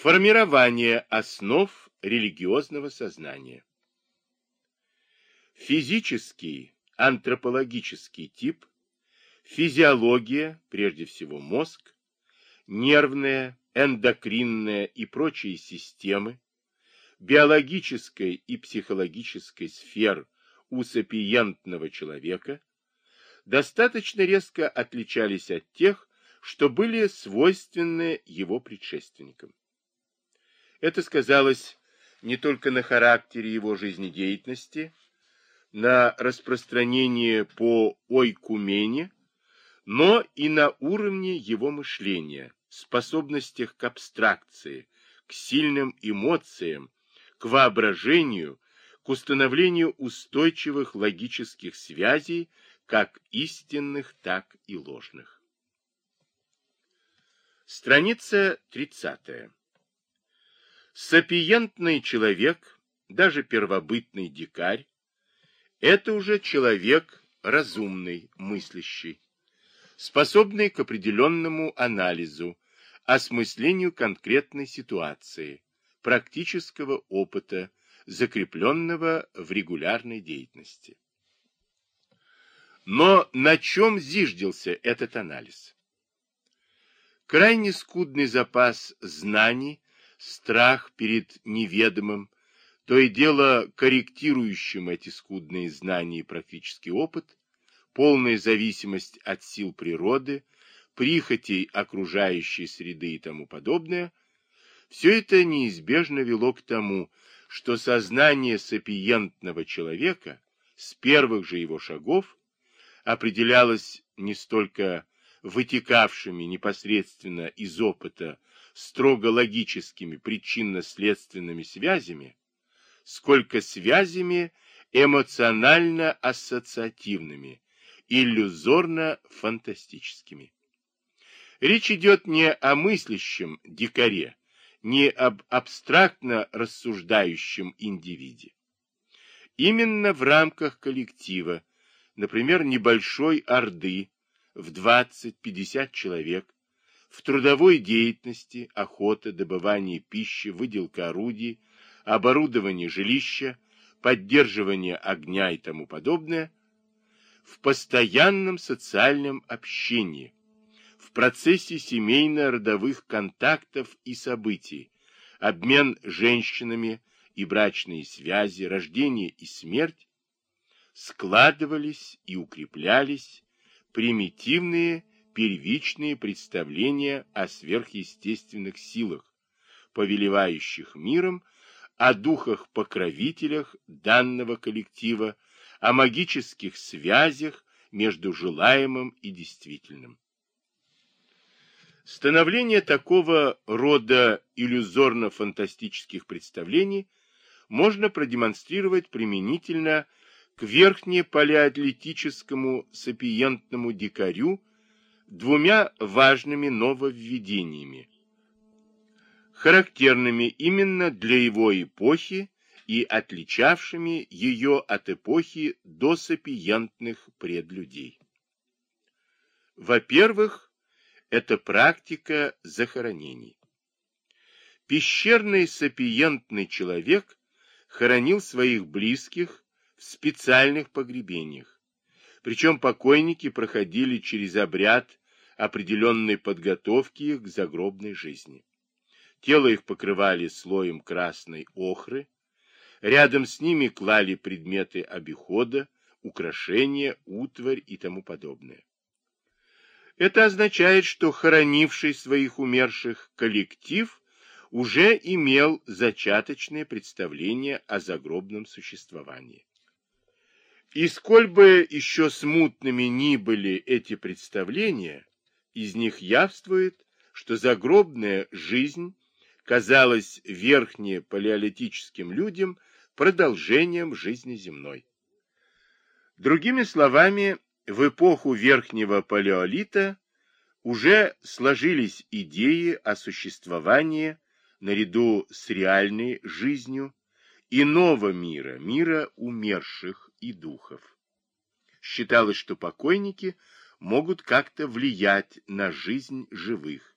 Формирование основ религиозного сознания. Физический, антропологический тип, физиология, прежде всего мозг, нервная, эндокринная и прочие системы, биологической и психологической сфер у сапиентного человека достаточно резко отличались от тех, что были свойственны его предшественникам. Это сказалось не только на характере его жизнедеятельности, на распространение по ойкумене, но и на уровне его мышления, способностях к абстракции, к сильным эмоциям, к воображению, к установлению устойчивых логических связей, как истинных, так и ложных. Страница 30. Сапиентный человек, даже первобытный дикарь, это уже человек разумный, мыслящий, способный к определенному анализу, осмыслению конкретной ситуации, практического опыта, закрепленного в регулярной деятельности. Но на чем зиждился этот анализ? Крайне скудный запас знаний, страх перед неведомым, то и дело корректирующим эти скудные знания и практический опыт, полная зависимость от сил природы, прихотей окружающей среды и тому подобное, все это неизбежно вело к тому, что сознание сапиентного человека с первых же его шагов определялось не столько вытекавшими непосредственно из опыта строго логическими причинно-следственными связями, сколько связями эмоционально-ассоциативными, иллюзорно-фантастическими. Речь идет не о мыслящем дикаре, не об абстрактно рассуждающем индивиде. Именно в рамках коллектива, например, небольшой орды в 20-50 человек, в трудовой деятельности, охота, добывание пищи, выделка орудий, оборудование жилища, поддерживание огня и тому подобное, в постоянном социальном общении, в процессе семейно-родовых контактов и событий, обмен женщинами и брачные связи, рождение и смерть, складывались и укреплялись примитивные первичные представления о сверхъестественных силах, повелевающих миром о духах-покровителях данного коллектива, о магических связях между желаемым и действительным. Становление такого рода иллюзорно-фантастических представлений можно продемонстрировать применительно к верхнепалеоатлетическому сапиентному дикарю двумя важными нововведениями, характерными именно для его эпохи и отличавшими ее от эпохи досапиентных предлюдей. Во-первых, это практика захоронений. Пещерный сапиентный человек хоронил своих близких в специальных погребениях, причем покойники проходили через обряд определенной подготовки к загробной жизни. Тело их покрывали слоем красной охры. Рядом с ними клали предметы обихода, украшения, утварь и тому подобное. Это означает, что хоронивший своих умерших коллектив уже имел зачаточное представление о загробном существовании. И сколь бы еще смутными ни были эти представления, из них явствует, что загробная жизнь казалось верхне палеолитическим людям продолжением жизни земной. Другими словами, в эпоху верхнего палеолита уже сложились идеи о существовании наряду с реальной жизнью иного мира, мира умерших и духов. Считалось, что покойники могут как-то влиять на жизнь живых,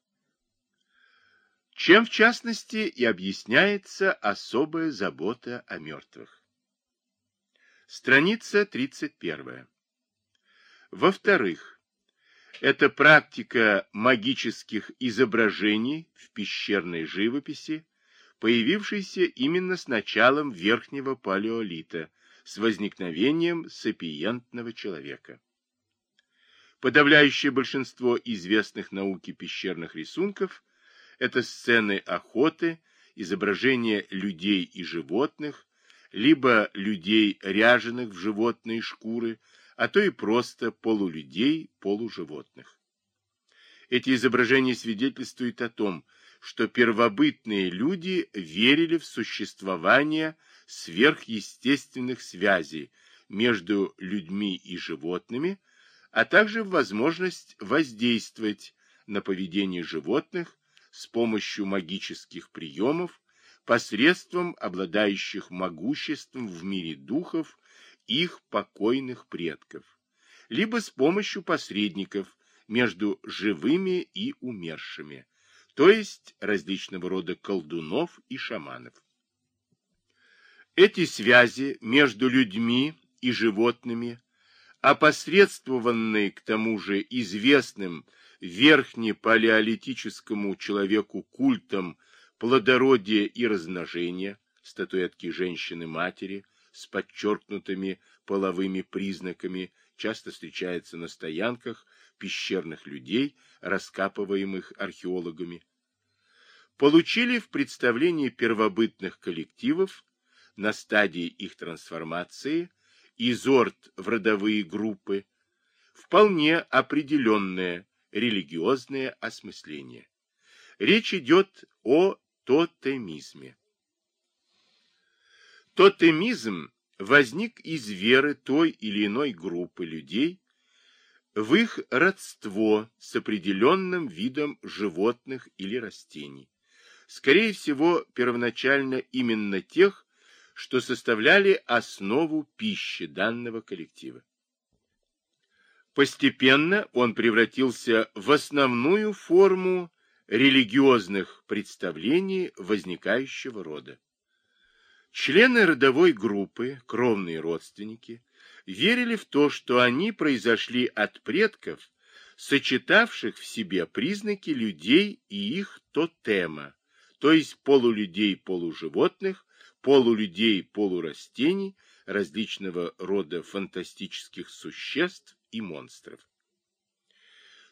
чем в частности и объясняется особая забота о мертвых. Страница 31. Во-вторых, это практика магических изображений в пещерной живописи, появившейся именно с началом верхнего палеолита, с возникновением сапиентного человека. Подавляющее большинство известных науке пещерных рисунков – это сцены охоты, изображения людей и животных, либо людей, ряженых в животные шкуры, а то и просто полулюдей, полуживотных. Эти изображения свидетельствуют о том, что первобытные люди верили в существование сверхъестественных связей между людьми и животными, а также в возможность воздействовать на поведение животных с помощью магических приемов посредством обладающих могуществом в мире духов их покойных предков, либо с помощью посредников между живыми и умершими, то есть различного рода колдунов и шаманов. Эти связи между людьми и животными опосредствованный к тому же известным верхнепалеолитическому человеку культом плодородия и размножения, статуэтки женщины-матери с подчеркнутыми половыми признаками, часто встречается на стоянках пещерных людей, раскапываемых археологами, получили в представлении первобытных коллективов на стадии их трансформации – изорт в родовые группы, вполне определенное религиозное осмысление. Речь идет о тотемизме. Тотемизм возник из веры той или иной группы людей в их родство с определенным видом животных или растений. Скорее всего, первоначально именно тех, что составляли основу пищи данного коллектива. Постепенно он превратился в основную форму религиозных представлений возникающего рода. Члены родовой группы, кровные родственники, верили в то, что они произошли от предков, сочетавших в себе признаки людей и их тотема, то есть полулюдей-полуживотных, полулюдей, полурастений, различного рода фантастических существ и монстров.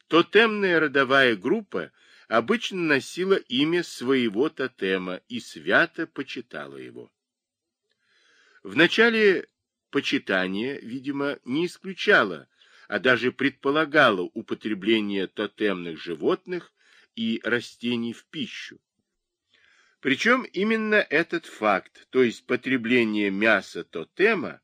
Тотемная родовая группа обычно носила имя своего тотема и свято почитала его. В начале почитание, видимо, не исключало, а даже предполагало употребление тотемных животных и растений в пищу. Причем именно этот факт, то есть потребление мяса тотема,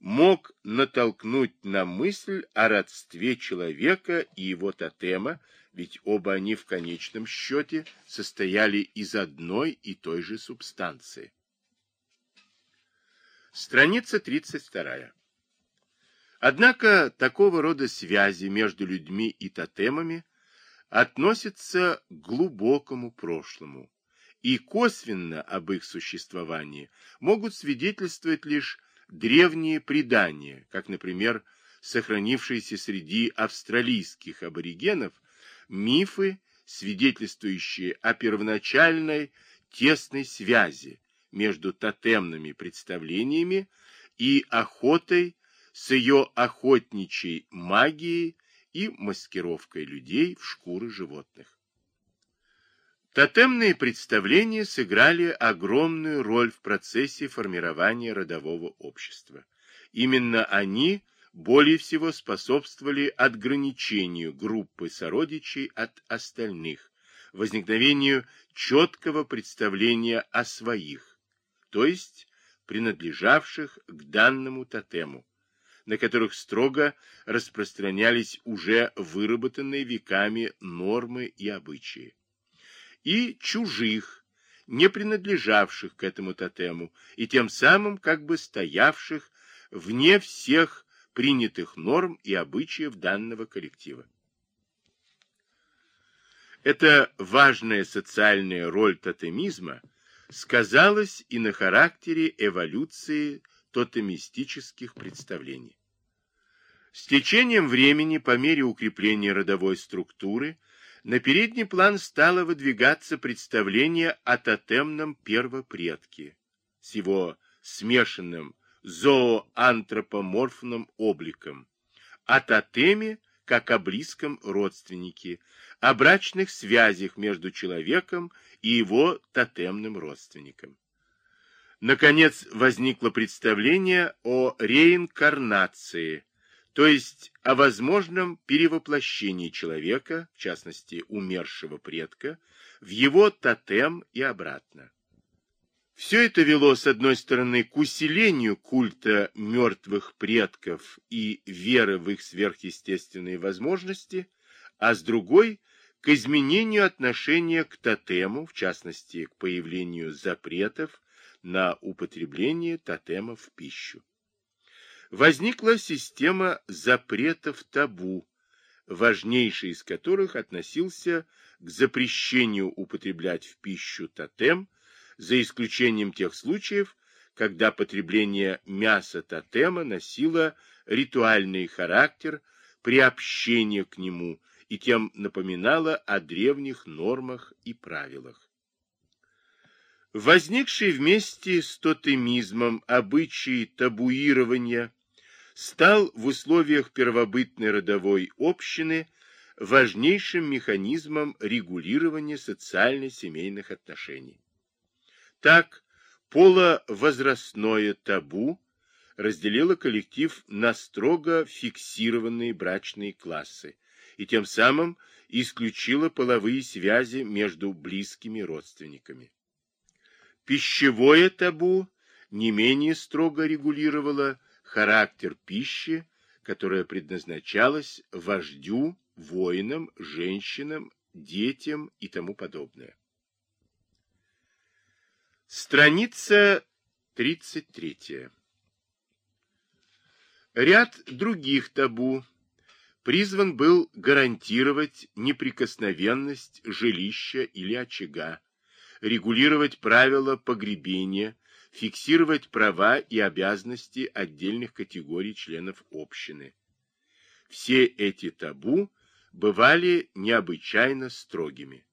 мог натолкнуть на мысль о родстве человека и его тотема, ведь оба они в конечном счете состояли из одной и той же субстанции. Страница 32. Однако такого рода связи между людьми и тотемами относятся к глубокому прошлому, и косвенно об их существовании могут свидетельствовать лишь древние предания, как, например, сохранившиеся среди австралийских аборигенов мифы, свидетельствующие о первоначальной тесной связи между тотемными представлениями и охотой с ее охотничьей магией и маскировкой людей в шкуры животных. Тотемные представления сыграли огромную роль в процессе формирования родового общества. Именно они более всего способствовали отграничению группы сородичей от остальных, возникновению четкого представления о своих, то есть принадлежавших к данному тотему, на которых строго распространялись уже выработанные веками нормы и обычаи и чужих, не принадлежавших к этому тотему, и тем самым как бы стоявших вне всех принятых норм и обычаев данного коллектива. Эта важная социальная роль тотемизма сказалась и на характере эволюции тотемистических представлений. С течением времени, по мере укрепления родовой структуры, на передний план стало выдвигаться представление о тотемном первопредке с его смешанным зооантропоморфным обликом, о тотеме как о близком родственнике, о брачных связях между человеком и его тотемным родственником. Наконец возникло представление о реинкарнации, то есть о возможном перевоплощении человека, в частности умершего предка, в его тотем и обратно. Все это вело, с одной стороны, к усилению культа мертвых предков и веры в их сверхъестественные возможности, а с другой – к изменению отношения к тотему, в частности, к появлению запретов на употребление тотема в пищу. Возникла система запретов табу, важнейший из которых относился к запрещению употреблять в пищу тотем, за исключением тех случаев, когда потребление мяса тотема носило ритуальный характер приобщения к нему и тем напоминало о древних нормах и правилах. Возникший вместе с тотемизмом обычай табуирования стал в условиях первобытной родовой общины важнейшим механизмом регулирования социально-семейных отношений. Так, половозрастное табу разделило коллектив на строго фиксированные брачные классы и тем самым исключило половые связи между близкими родственниками. Пищевое табу не менее строго регулировало характер пищи, которая предназначалась вождю, воинам, женщинам, детям и тому подобное. Страница 33. Ряд других табу призван был гарантировать неприкосновенность жилища или очага, регулировать правила погребения, фиксировать права и обязанности отдельных категорий членов общины. Все эти табу бывали необычайно строгими.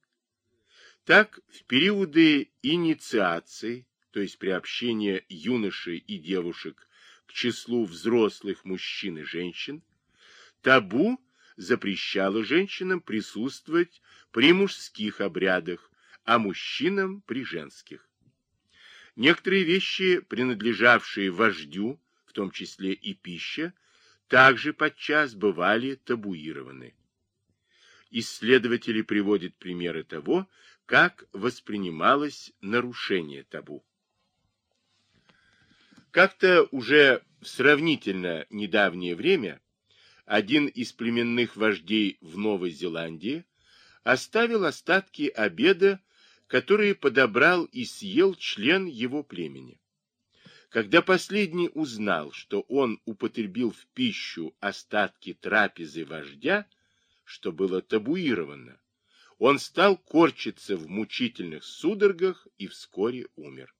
Так, в периоды инициации, то есть приобщения юношей и девушек к числу взрослых мужчин и женщин, табу запрещало женщинам присутствовать при мужских обрядах, а мужчинам при женских. Некоторые вещи, принадлежавшие вождю, в том числе и пища, также подчас бывали табуированы. Исследователи приводят примеры того, как воспринималось нарушение табу. Как-то уже в сравнительно недавнее время один из племенных вождей в Новой Зеландии оставил остатки обеда которые подобрал и съел член его племени. Когда последний узнал, что он употребил в пищу остатки трапезы вождя, что было табуировано, он стал корчиться в мучительных судорогах и вскоре умер.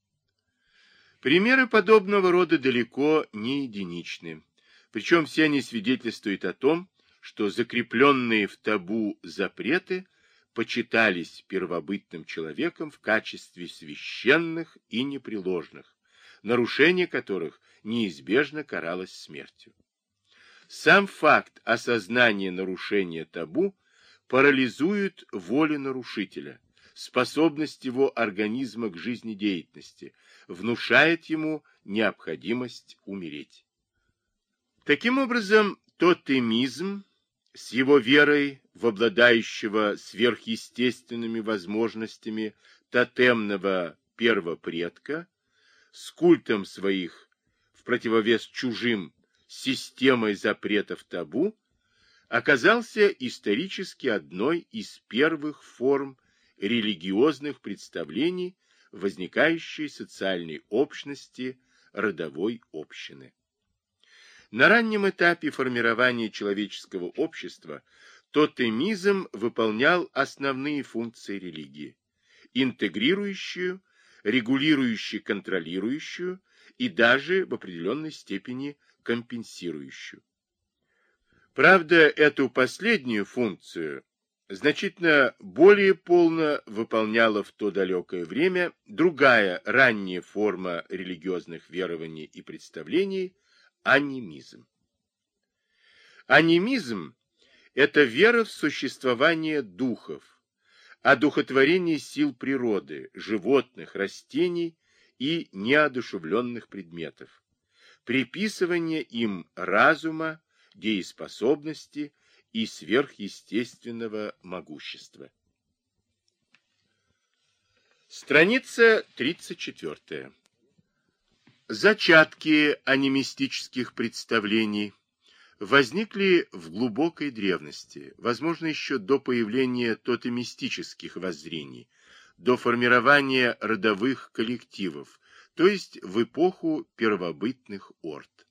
Примеры подобного рода далеко не единичны, причем все они свидетельствуют о том, что закрепленные в табу запреты – почитались первобытным человеком в качестве священных и непреложных, нарушение которых неизбежно каралось смертью. Сам факт осознания нарушения табу парализует волю нарушителя, способность его организма к жизнедеятельности, внушает ему необходимость умереть. Таким образом, тотемизм с его верой в обладающего сверхъестественными возможностями тотемного первопредка, с культом своих в противовес чужим системой запретов табу, оказался исторически одной из первых форм религиозных представлений возникающей социальной общности родовой общины. На раннем этапе формирования человеческого общества тотемизм выполнял основные функции религии, интегрирующую, регулирующую, контролирующую и даже в определенной степени компенсирующую. Правда, эту последнюю функцию значительно более полно выполняла в то далекое время другая ранняя форма религиозных верований и представлений – анимизм. Анимизм – это вера в существование духов, одухотворение сил природы, животных, растений и неодушевленных предметов, приписывание им разума, дееспособности и сверхъестественного могущества. Страница 34. Зачатки анимистических представлений возникли в глубокой древности, возможно, еще до появления тотемистических воззрений, до формирования родовых коллективов, то есть в эпоху первобытных орд.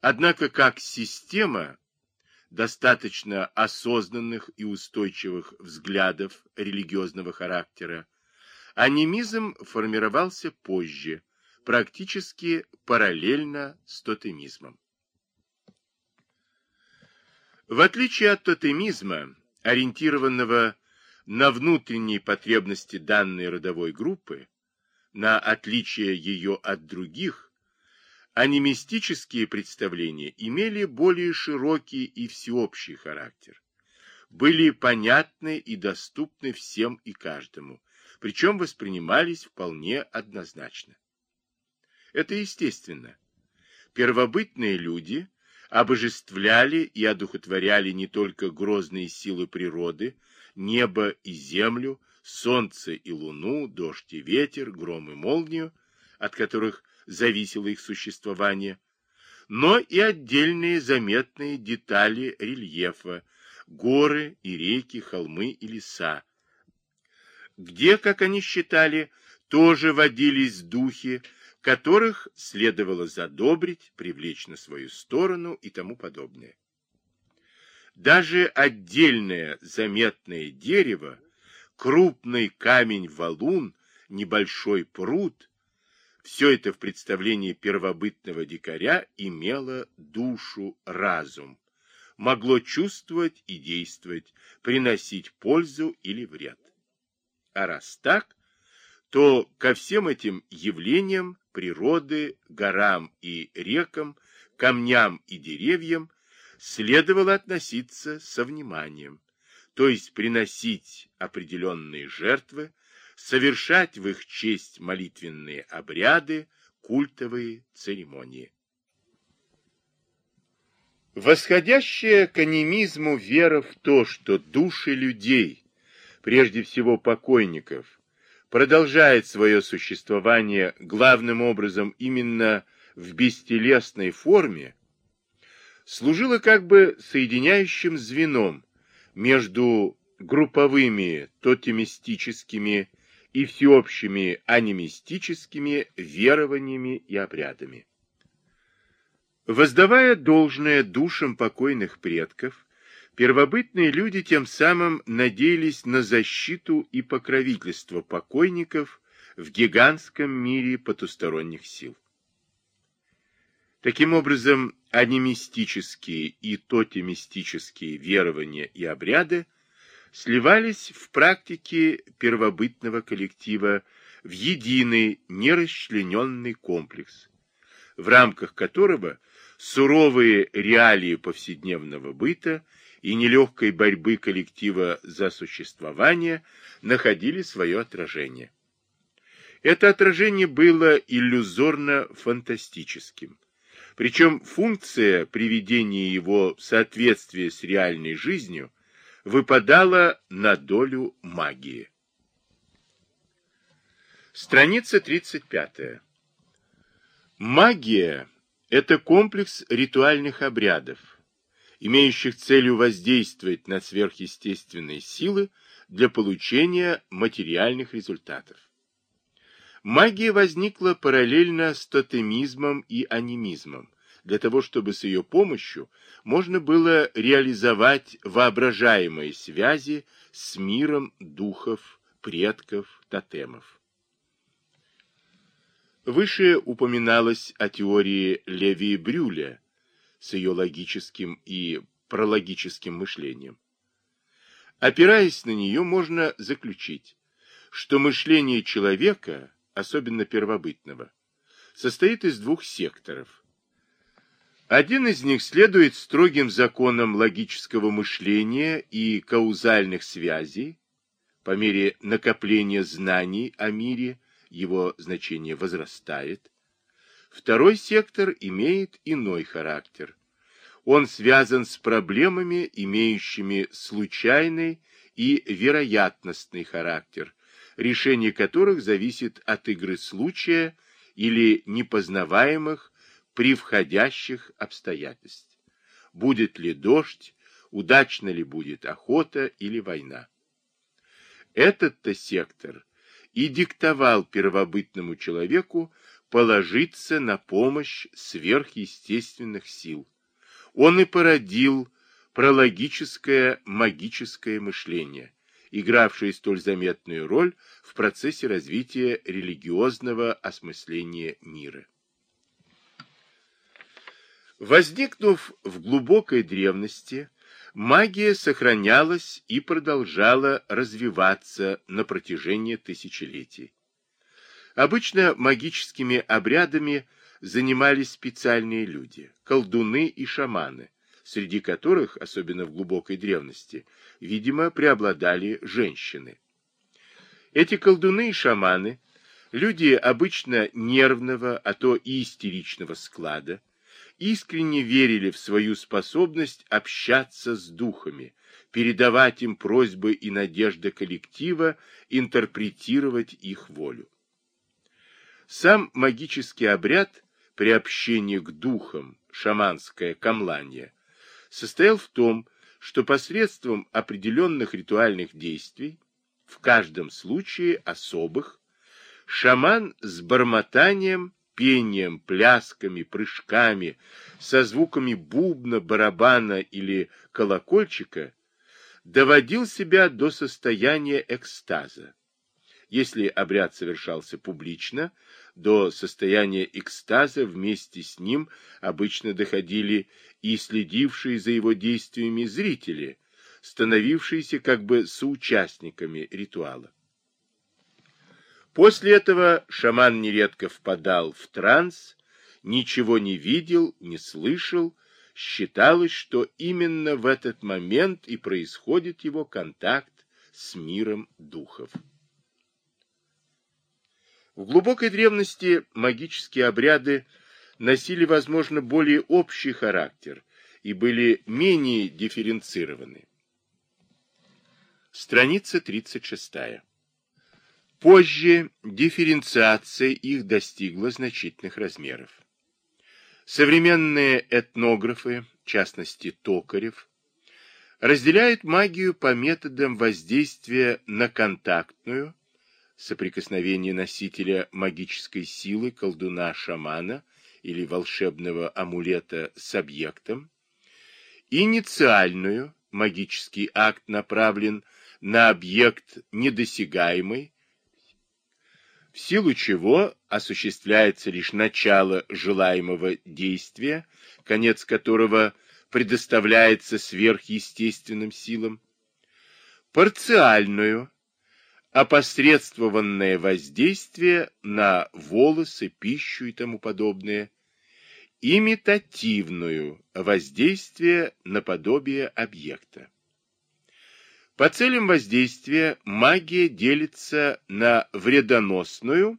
Однако как система достаточно осознанных и устойчивых взглядов религиозного характера, анимизм формировался позже, практически параллельно с тотемизмом. В отличие от тотемизма, ориентированного на внутренние потребности данной родовой группы, на отличие ее от других, анимистические представления имели более широкий и всеобщий характер, были понятны и доступны всем и каждому, причем воспринимались вполне однозначно. Это естественно. Первобытные люди обожествляли и одухотворяли не только грозные силы природы, небо и землю, солнце и луну, дождь и ветер, гром и молнию, от которых зависело их существование, но и отдельные заметные детали рельефа, горы и реки, холмы и леса, где, как они считали, тоже водились духи, которых следовало задобрить, привлечь на свою сторону и тому подобное. Даже отдельное заметное дерево, крупный камень-валун, небольшой пруд все это в представлении первобытного дикаря имело душу, разум, могло чувствовать и действовать, приносить пользу или вред. А раз так, то ко всем этим явлениям природы, горам и рекам, камням и деревьям следовало относиться со вниманием, то есть приносить определенные жертвы, совершать в их честь молитвенные обряды, культовые церемонии. Восходящая к анимизму вера в то, что души людей, прежде всего покойников, продолжает свое существование главным образом именно в бестелесной форме, служила как бы соединяющим звеном между групповыми тотемистическими и всеобщими анимистическими верованиями и обрядами. Воздавая должное душам покойных предков, первобытные люди тем самым надеялись на защиту и покровительство покойников в гигантском мире потусторонних сил. Таким образом, анимистические и тотемистические верования и обряды – сливались в практике первобытного коллектива в единый нерасчлененный комплекс, в рамках которого суровые реалии повседневного быта и нелегкой борьбы коллектива за существование находили свое отражение. Это отражение было иллюзорно-фантастическим. Причем функция приведения его в соответствие с реальной жизнью выпадала на долю магии. Страница 35. Магия – это комплекс ритуальных обрядов, имеющих целью воздействовать на сверхъестественные силы для получения материальных результатов. Магия возникла параллельно с тотемизмом и анимизмом, для того, чтобы с ее помощью можно было реализовать воображаемые связи с миром духов, предков, тотемов. Выше упоминалось о теории Леви Брюля с ее логическим и прологическим мышлением. Опираясь на нее, можно заключить, что мышление человека, особенно первобытного, состоит из двух секторов. Один из них следует строгим законам логического мышления и каузальных связей. По мере накопления знаний о мире его значение возрастает. Второй сектор имеет иной характер. Он связан с проблемами, имеющими случайный и вероятностный характер, решение которых зависит от игры случая или непознаваемых при входящих обстоятельств. Будет ли дождь, удачно ли будет охота или война. Этот-то сектор и диктовал первобытному человеку положиться на помощь сверхъестественных сил. Он и породил прологическое магическое мышление, игравшее столь заметную роль в процессе развития религиозного осмысления мира. Возникнув в глубокой древности, магия сохранялась и продолжала развиваться на протяжении тысячелетий. Обычно магическими обрядами занимались специальные люди, колдуны и шаманы, среди которых, особенно в глубокой древности, видимо, преобладали женщины. Эти колдуны и шаманы, люди обычно нервного, а то и истеричного склада, искренне верили в свою способность общаться с духами, передавать им просьбы и надежды коллектива, интерпретировать их волю. Сам магический обряд приобщения к духам, шаманское камланье, состоял в том, что посредством определенных ритуальных действий, в каждом случае особых, шаман с бормотанием, пением, плясками, прыжками, со звуками бубна, барабана или колокольчика доводил себя до состояния экстаза. Если обряд совершался публично, до состояния экстаза вместе с ним обычно доходили и следившие за его действиями зрители, становившиеся как бы соучастниками ритуала. После этого шаман нередко впадал в транс, ничего не видел, не слышал, считалось, что именно в этот момент и происходит его контакт с миром духов. В глубокой древности магические обряды носили, возможно, более общий характер и были менее дифференцированы. Страница 36. Позже дифференциация их достигла значительных размеров. Современные этнографы, в частности Токарев, разделяют магию по методам воздействия на контактную, соприкосновение носителя магической силы, колдуна-шамана или волшебного амулета с объектом, инициальную, магический акт направлен на объект недосягаемый, в силу чего осуществляется лишь начало желаемого действия, конец которого предоставляется сверхъестественным силам, парциальную, опосредствованное воздействие на волосы, пищу и тому подобное, имитативную воздействие на подобие объекта. По целям воздействия магия делится на вредоносную,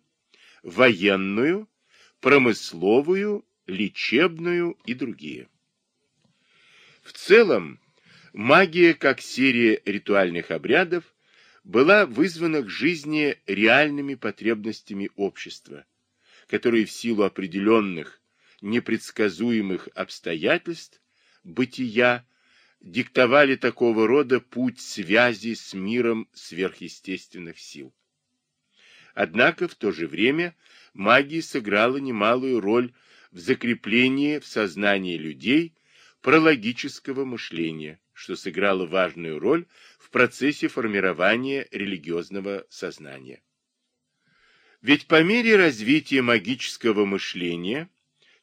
военную, промысловую, лечебную и другие. В целом, магия как серия ритуальных обрядов была вызвана к жизни реальными потребностями общества, которые в силу определенных непредсказуемых обстоятельств бытия диктовали такого рода путь связи с миром сверхъестественных сил. Однако в то же время магия сыграла немалую роль в закреплении в сознании людей прологического мышления, что сыграло важную роль в процессе формирования религиозного сознания. Ведь по мере развития магического мышления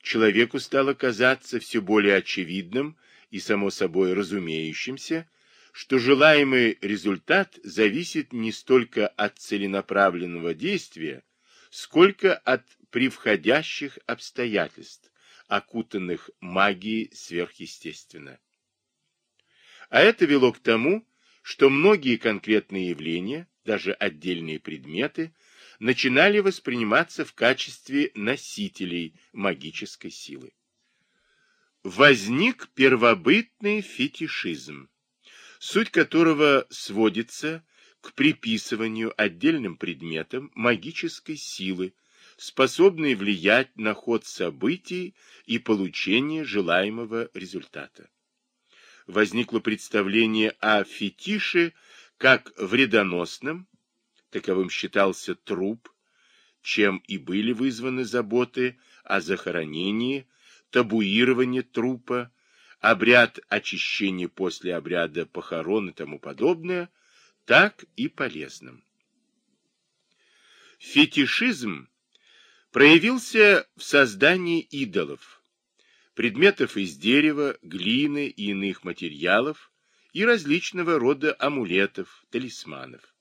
человеку стало казаться все более очевидным и само собой разумеющимся, что желаемый результат зависит не столько от целенаправленного действия, сколько от превходящих обстоятельств, окутанных магией сверхъестественно. А это вело к тому, что многие конкретные явления, даже отдельные предметы, начинали восприниматься в качестве носителей магической силы. Возник первобытный фетишизм, суть которого сводится к приписыванию отдельным предметам магической силы, способной влиять на ход событий и получение желаемого результата. Возникло представление о фетише как вредоносном, таковым считался труп, чем и были вызваны заботы о захоронении, табуирование трупа, обряд очищения после обряда похорон и тому подобное, так и полезным. Фетишизм проявился в создании идолов, предметов из дерева, глины и иных материалов и различного рода амулетов, талисманов.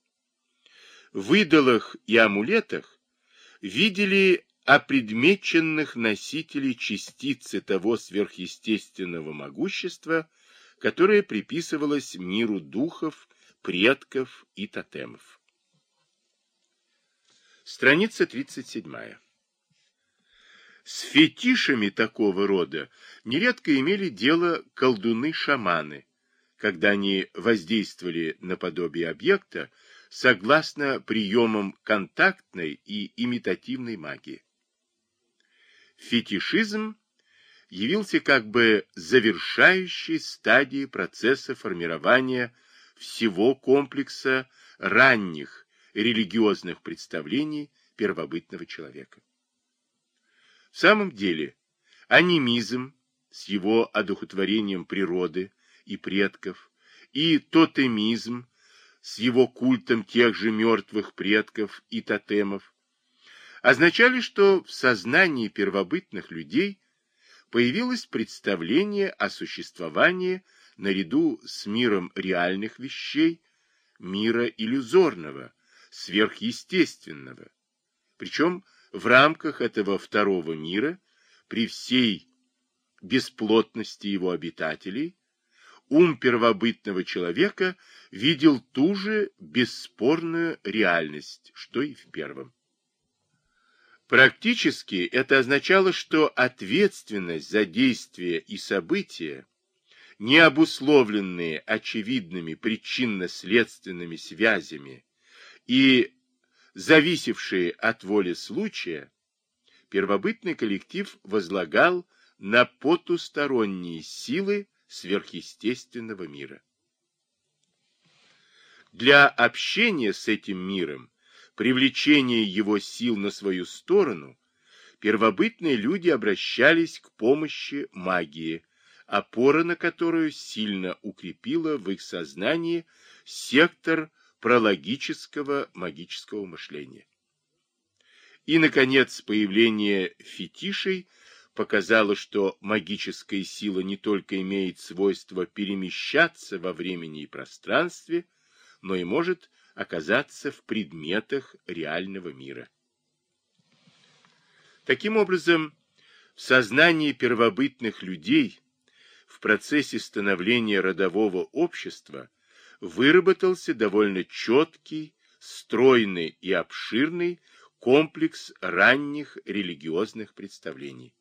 В идолах и амулетах видели опредмеченных носителей частицы того сверхъестественного могущества, которое приписывалось миру духов, предков и тотемов. Страница 37. С фетишами такого рода нередко имели дело колдуны-шаманы, когда они воздействовали на подобие объекта согласно приемам контактной и имитативной магии фетишизм явился как бы завершающей стадией процесса формирования всего комплекса ранних религиозных представлений первобытного человека. В самом деле, анимизм с его одухотворением природы и предков, и тотемизм с его культом тех же мертвых предков и тотемов, означали, что в сознании первобытных людей появилось представление о существовании наряду с миром реальных вещей, мира иллюзорного, сверхъестественного. Причем в рамках этого второго мира, при всей бесплотности его обитателей, ум первобытного человека видел ту же бесспорную реальность, что и в первом. Практически это означало, что ответственность за действия и события, не обусловленные очевидными причинно-следственными связями и зависевшие от воли случая, первобытный коллектив возлагал на потусторонние силы сверхъестественного мира. Для общения с этим миром привлечения его сил на свою сторону, первобытные люди обращались к помощи магии, опора на которую сильно укрепила в их сознании сектор прологического магического мышления. И, наконец, появление фетишей показало, что магическая сила не только имеет свойство перемещаться во времени и пространстве, но и может оказаться в предметах реального мира. Таким образом, в сознании первобытных людей в процессе становления родового общества выработался довольно четкий, стройный и обширный комплекс ранних религиозных представлений.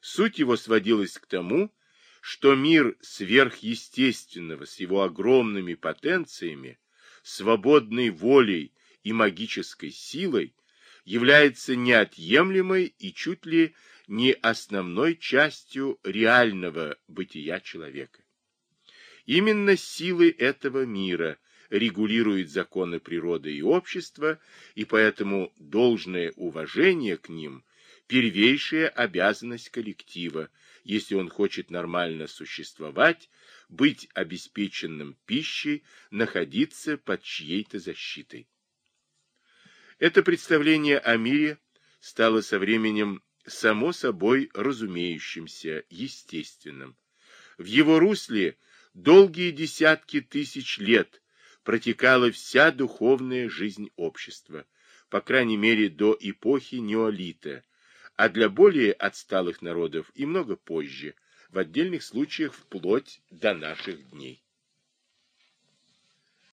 Суть его сводилась к тому, что мир сверхъестественного с его огромными потенциями свободной волей и магической силой является неотъемлемой и чуть ли не основной частью реального бытия человека. Именно силы этого мира регулируют законы природы и общества, и поэтому должное уважение к ним первейшая обязанность коллектива, если он хочет нормально существовать, быть обеспеченным пищей, находиться под чьей-то защитой. Это представление о мире стало со временем само собой разумеющимся, естественным. В его русле долгие десятки тысяч лет протекала вся духовная жизнь общества, по крайней мере до эпохи неолита, а для более отсталых народов и много позже, в отдельных случаях вплоть до наших дней.